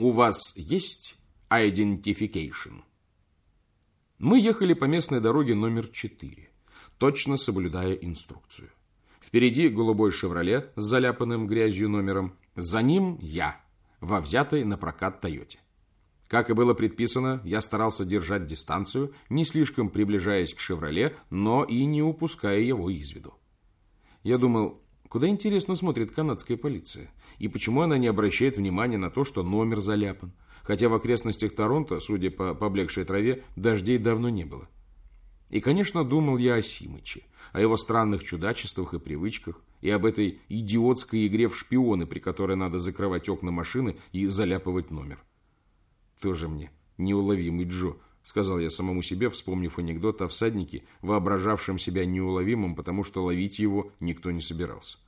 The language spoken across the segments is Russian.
У вас есть identification? Мы ехали по местной дороге номер 4, точно соблюдая инструкцию. Впереди голубой «Шевроле» с заляпанным грязью номером. За ним я, во взятой на прокат «Тойоте». Как и было предписано, я старался держать дистанцию, не слишком приближаясь к «Шевроле», но и не упуская его из виду. Я думал, куда интересно смотрит канадская полиция, и почему она не обращает внимания на то, что номер заляпан, хотя в окрестностях Торонто, судя по поблекшей траве, дождей давно не было. И, конечно, думал я о Симыче, о его странных чудачествах и привычках, и об этой идиотской игре в шпионы, при которой надо закрывать окна машины и заляпывать номер. Тоже мне неуловимый Джо, сказал я самому себе, вспомнив анекдот о всаднике, воображавшем себя неуловимым, потому что ловить его никто не собирался.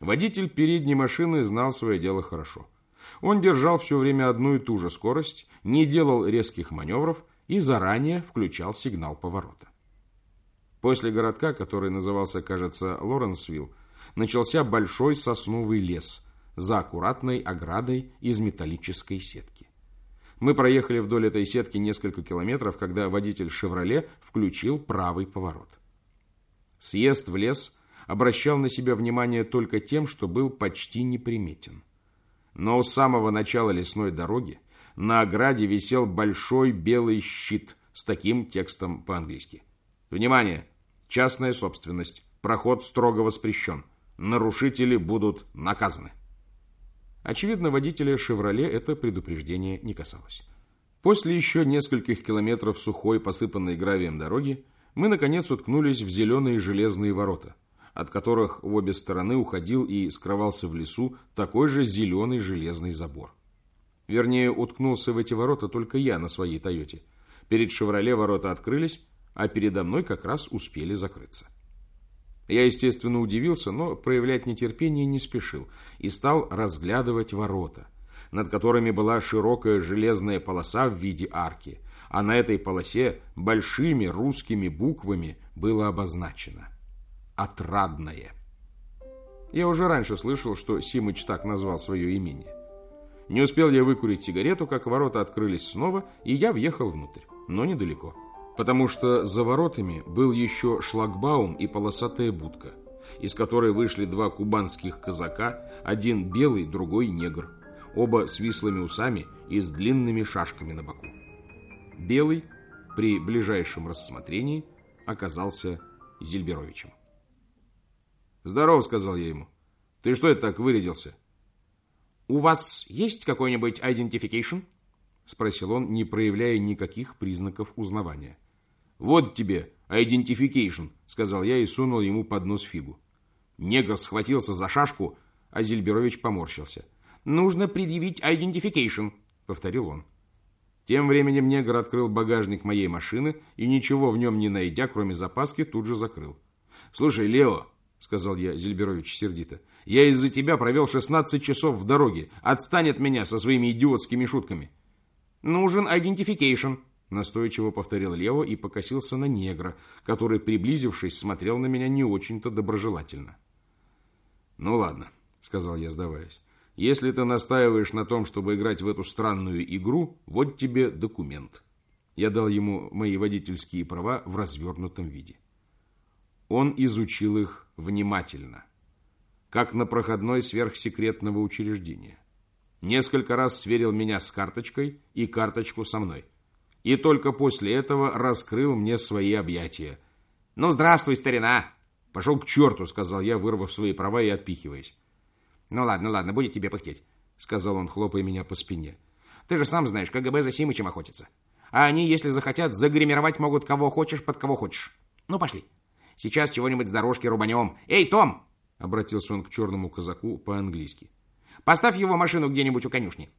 Водитель передней машины знал свое дело хорошо. Он держал все время одну и ту же скорость, не делал резких маневров и заранее включал сигнал поворота. После городка, который назывался, кажется, Лоренсвилл, начался большой сосновый лес за аккуратной оградой из металлической сетки. Мы проехали вдоль этой сетки несколько километров, когда водитель «Шевроле» включил правый поворот. Съезд в лес обращал на себя внимание только тем, что был почти неприметен. Но у самого начала лесной дороги на ограде висел большой белый щит с таким текстом по-английски. «Внимание! Частная собственность. Проход строго воспрещен. Нарушители будут наказаны. Очевидно, водителя «Шевроле» это предупреждение не касалось. После еще нескольких километров сухой, посыпанной гравием дороги, мы, наконец, уткнулись в зеленые железные ворота, от которых в обе стороны уходил и скрывался в лесу такой же зеленый железный забор. Вернее, уткнулся в эти ворота только я на своей «Тойоте». Перед «Шевроле» ворота открылись, а передо мной как раз успели закрыться. Я, естественно, удивился, но проявлять нетерпение не спешил и стал разглядывать ворота, над которыми была широкая железная полоса в виде арки, а на этой полосе большими русскими буквами было обозначено «Отрадное». Я уже раньше слышал, что Симыч так назвал свое имение. Не успел я выкурить сигарету, как ворота открылись снова, и я въехал внутрь, но недалеко потому что за воротами был еще шлагбаум и полосатая будка, из которой вышли два кубанских казака, один белый, другой негр, оба с вислыми усами и с длинными шашками на боку. Белый при ближайшем рассмотрении оказался Зильберовичем. «Здорово», — сказал я ему. «Ты что это так вырядился?» «У вас есть какой-нибудь identification?» — спросил он, не проявляя никаких признаков узнавания. «Вот тебе identification», — сказал я и сунул ему под нос фигу. Негр схватился за шашку, а Зельберович поморщился. «Нужно предъявить identification», — повторил он. Тем временем негр открыл багажник моей машины и, ничего в нем не найдя, кроме запаски, тут же закрыл. «Слушай, Лео», — сказал я Зельберович сердито, — «я из-за тебя провел 16 часов в дороге. Отстань от меня со своими идиотскими шутками». «Нужен identification», Настойчиво повторил Лево и покосился на негра, который, приблизившись, смотрел на меня не очень-то доброжелательно. «Ну ладно», — сказал я, сдаваясь. «Если ты настаиваешь на том, чтобы играть в эту странную игру, вот тебе документ». Я дал ему мои водительские права в развернутом виде. Он изучил их внимательно, как на проходной сверхсекретного учреждения. Несколько раз сверил меня с карточкой и карточку со мной и только после этого раскрыл мне свои объятия. «Ну, здравствуй, старина!» «Пошел к черту», — сказал я, вырвав свои права и отпихиваясь. «Ну ладно, ладно, будет тебе пыхтеть», — сказал он, хлопая меня по спине. «Ты же сам знаешь, КГБ за Симычем охотится. А они, если захотят, загримировать могут кого хочешь, под кого хочешь. Ну, пошли. Сейчас чего-нибудь с дорожки рубанем. Эй, Том!» — обратился он к черному казаку по-английски. «Поставь его машину где-нибудь у конюшни.